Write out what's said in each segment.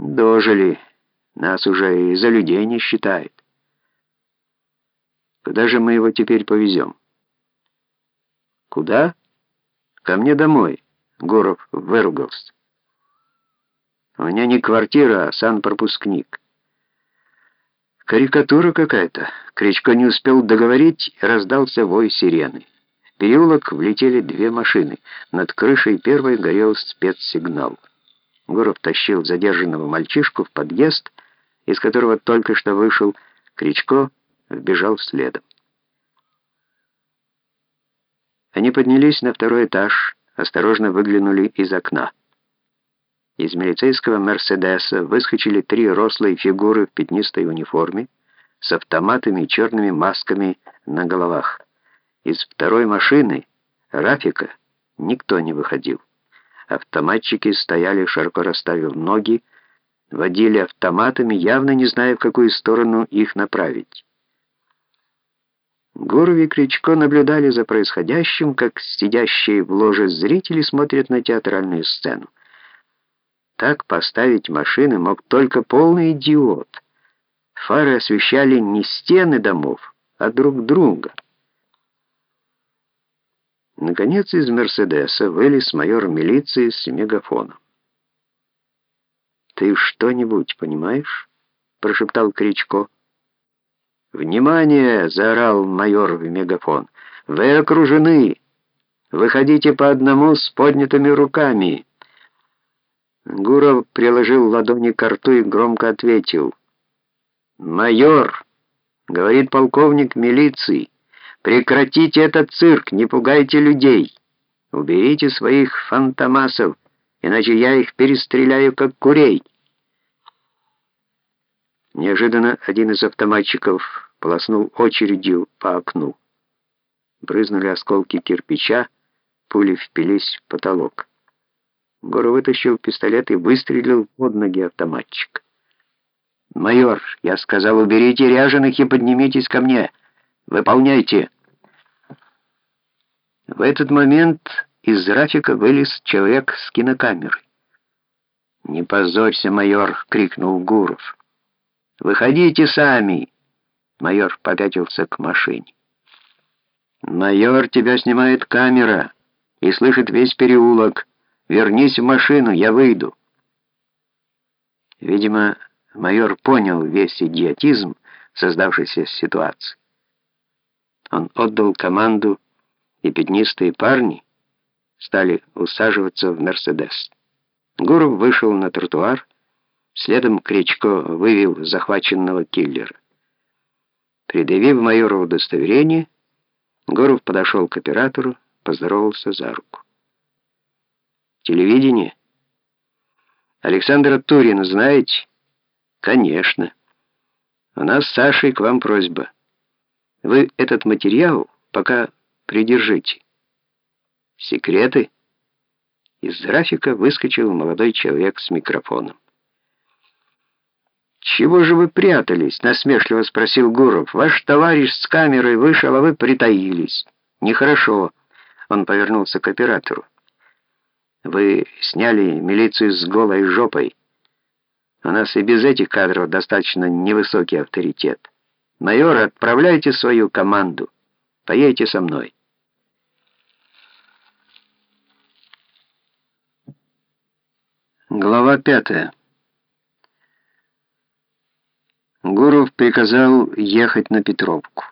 Дожили. Нас уже и за людей не считает. Куда же мы его теперь повезем? Куда? Ко мне домой. Гуров выругался. У меня не квартира, а санпропускник. Карикатура какая-то. Кричко не успел договорить, раздался вой сирены. В переулок влетели две машины. Над крышей первой горел спецсигнал. Гуров тащил задержанного мальчишку в подъезд, из которого только что вышел Кричко, вбежал следом. Они поднялись на второй этаж, осторожно выглянули из окна. Из милицейского «Мерседеса» выскочили три рослые фигуры в пятнистой униформе с автоматами и черными масками на головах. Из второй машины, Рафика, никто не выходил. Автоматчики стояли, широко расставив ноги, водили автоматами, явно не зная, в какую сторону их направить. Гуров и Кричко наблюдали за происходящим, как сидящие в ложе зрители смотрят на театральную сцену. Так поставить машины мог только полный идиот. Фары освещали не стены домов, а друг друга. Наконец из «Мерседеса» вылез майор милиции с мегафоном. «Ты что-нибудь понимаешь?» — прошептал Кричко. «Внимание!» — заорал майор в мегафон. «Вы окружены! Выходите по одному с поднятыми руками!» Гуров приложил ладони к рту и громко ответил. «Майор!» — говорит полковник милиции. «Прекратите этот цирк, не пугайте людей. Уберите своих фантомасов, иначе я их перестреляю, как курей». Неожиданно один из автоматчиков полоснул очередью по окну. Брызнули осколки кирпича, пули впились в потолок. Гора вытащил пистолет и выстрелил под ноги автоматчик. «Майор, я сказал, уберите ряженых и поднимитесь ко мне. Выполняйте!» В этот момент из Рафика вылез человек с кинокамерой. «Не позорься, майор!» — крикнул Гуров. «Выходите сами!» Майор попятился к машине. «Майор, тебя снимает камера и слышит весь переулок. Вернись в машину, я выйду». Видимо, майор понял весь идиотизм создавшейся ситуации. Он отдал команду, и пятнистые парни стали усаживаться в «Мерседес». Гуров вышел на тротуар, следом Кричко вывел захваченного киллера. Предъявив майору удостоверение, Гуров подошел к оператору, поздоровался за руку. Телевидение? Александра Турина знаете? Конечно. У нас с Сашей к вам просьба. Вы этот материал пока придержите. Секреты? Из графика выскочил молодой человек с микрофоном. «Чего же вы прятались?» — насмешливо спросил Гуров. «Ваш товарищ с камерой вышел, а вы притаились. Нехорошо». Он повернулся к оператору. Вы сняли милицию с голой жопой. У нас и без этих кадров достаточно невысокий авторитет. Майор, отправляйте свою команду. Поедете со мной. Глава пятая. Гуров приказал ехать на Петровку.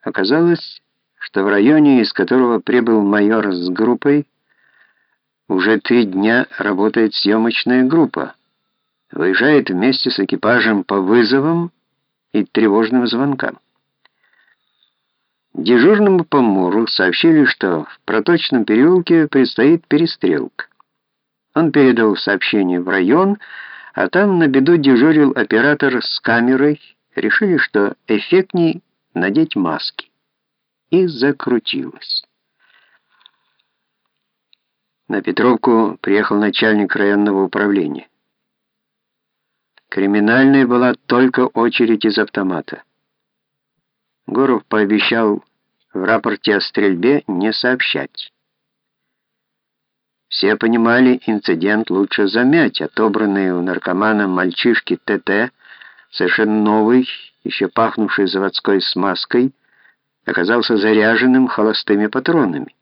Оказалось, что в районе, из которого прибыл майор с группой, уже три дня работает съемочная группа. Выезжает вместе с экипажем по вызовам и тревожным звонкам. Дежурному по Муру сообщили, что в проточном переулке предстоит перестрелка. Он передал сообщение в район, а там на беду дежурил оператор с камерой. Решили, что эффектней надеть маски. И закрутилось. На Петровку приехал начальник районного управления. Криминальной была только очередь из автомата. Гуров пообещал в рапорте о стрельбе не сообщать. Все понимали, инцидент лучше замять. Отобранный у наркомана мальчишки ТТ, совершенно новый, еще пахнувший заводской смазкой, оказался заряженным холостыми патронами.